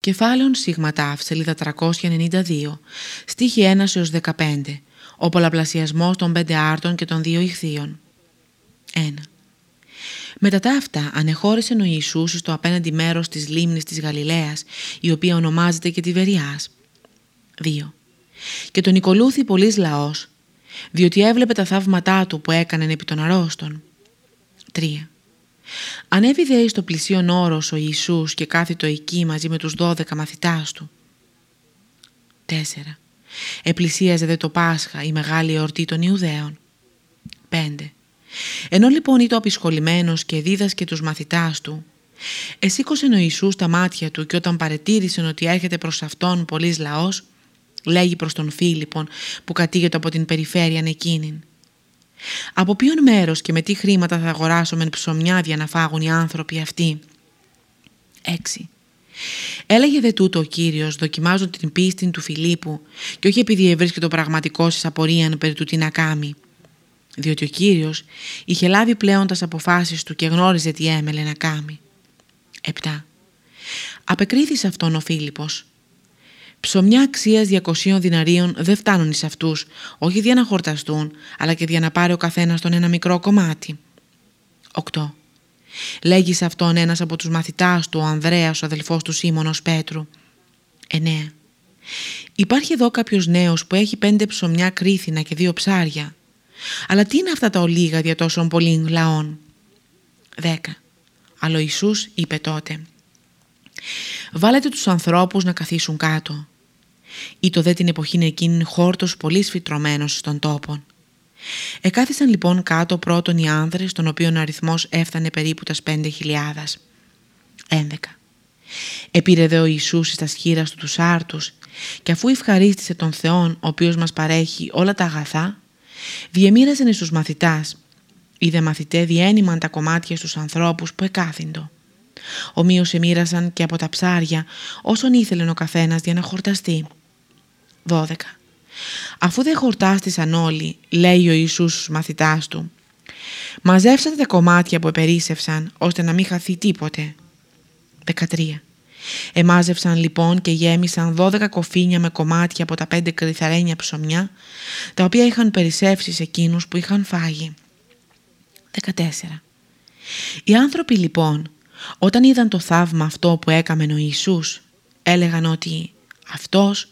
Κεφάλαιον Σίγματάφ, σελίδα 392, στίχη 1 έως 15, ο πολλαπλασιασμός των πέντε άρτων και των δύο ηχθείων. 1. Μετά τα αυτά ανεχώρησε ο Ιησούς στο απέναντι μέρος της λίμνης της Γαλιλαίας, η οποία ονομάζεται και Τιβεριάς. 2. Και τον οικολούθη πολλής λαός, διότι έβλεπε τα θαύματά του που έκαναν επί των αρρώστων. 3. Ανέβη δε στο πλησίον όρος ο Ιησούς και κάθιτο εκεί μαζί με τους δώδεκα μαθητάς του. 4. Επλησίαζε δε το Πάσχα η μεγάλη εορτή των Ιουδαίων. 5. Ενώ λοιπόν ήταν απεισχολημένος και δίδασκε τους μαθητάς του, εσήκωσε ο Ιησούς τα μάτια του και όταν παρετήρησε ότι έρχεται προς αυτόν πολλής λαός, λέγει προς τον Φίλιππον που κατήγεται από την περιφέρεια εκείνην. Από ποιον μέρος και με τι χρήματα θα αγοράσουμε ψωμιά να φάγουν οι άνθρωποι αυτοί; 6. Έλεγε δε τούτο ο Κύριος δοκιμάζω την πίστη του Φιλίππου και όχι επειδή ευρίσκεται ο πραγματικός εις απορίαν περί του τι να κάνει. Διότι ο Κύριος είχε λάβει πλέον τας αποφάσεις του και γνώριζε τι έμελε να κάνει. 7. Απεκρίθησε αυτόν ο Φίλιππος Ψωμιά αξίας 200 δυναρίων δεν φτάνουν σε αυτούς, όχι για να χορταστούν, αλλά και για να πάρει ο καθένας τον ένα μικρό κομμάτι. 8. Λέγει σε αυτόν ένας από τους μαθητάς του, ο Ανδρέας, ο αδελφός του Σίμωνος Πέτρου. 9. Υπάρχει εδώ κάποιος νέος που έχει πέντε ψωμιά κρίθινα και δύο ψάρια. Αλλά τι είναι αυτά τα ολίγα για τόσων πολλών λαών; 10. Αλλά ο Ιησούς είπε τότε «Βάλετε τους ανθρώπους να καθίσουν κάτω». Ή δε την εποχή εκείνη χόρτος πολύ σφιτρωμένος στον τόπο. Εκάθισαν λοιπόν κάτω πρώτον οι άνδρες, των οποίων ο αριθμός έφτανε περίπου τας πέντε χιλιάδας. 11. Επήρε δε ο Ιησούς στα σχήρα του τους άρτους και αφού ευχαρίστησε τον Θεόν ο οποίος μας παρέχει όλα τα αγαθά, διεμήραζε στους μαθητάς. Οι δε μαθητέ διένυμαν τα κομμάτια στους ανθρώπους που εκάθυντο. Ομοίως εμοίρασαν και από τα ψάρια όσον ήθελε ο καθένας για να χορταστεί. 12. Αφού δεν χορτάστησαν όλοι, λέει ο Ιησούς στους μαθητάς του, μαζεύσατε τα κομμάτια που επερίσευσαν, ώστε να μην χαθεί τίποτε. 13. Εμάζευσαν λοιπόν και γέμισαν 12 κοφίνια με κομμάτια από τα πέντε κρυθαρένια ψωμιά, τα οποία είχαν περισσεύσει σε εκείνους που είχαν φάγει. 14. Οι άνθρωποι λοιπόν, όταν είδαν το θαύμα αυτό που έκαμε ο Ιησούς, έλεγαν ότι αυτός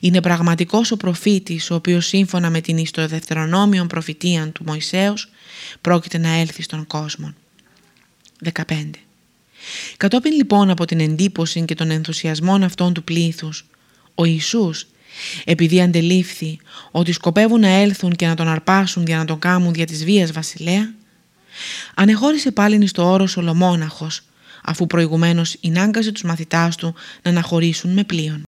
είναι πραγματικός ο προφήτης ο οποίος σύμφωνα με την ιστοδευτερονόμιον προφητείαν του Μωυσέως πρόκειται να έλθει στον κόσμο. 15. Κατόπιν λοιπόν από την εντύπωση και τον ενθουσιασμό αυτών του πλήθους, ο Ιησούς επειδή αντελήφθη ότι σκοπεύουν να έλθουν και να τον αρπάσουν για να τον κάμουν δια της βίας βασιλέα, ανεχώρησε πάλιν στο όρος Σολομόναχος, αφού προηγουμένως ενάγκασε τους μαθητάς του να αναχωρήσουν με πλοίον.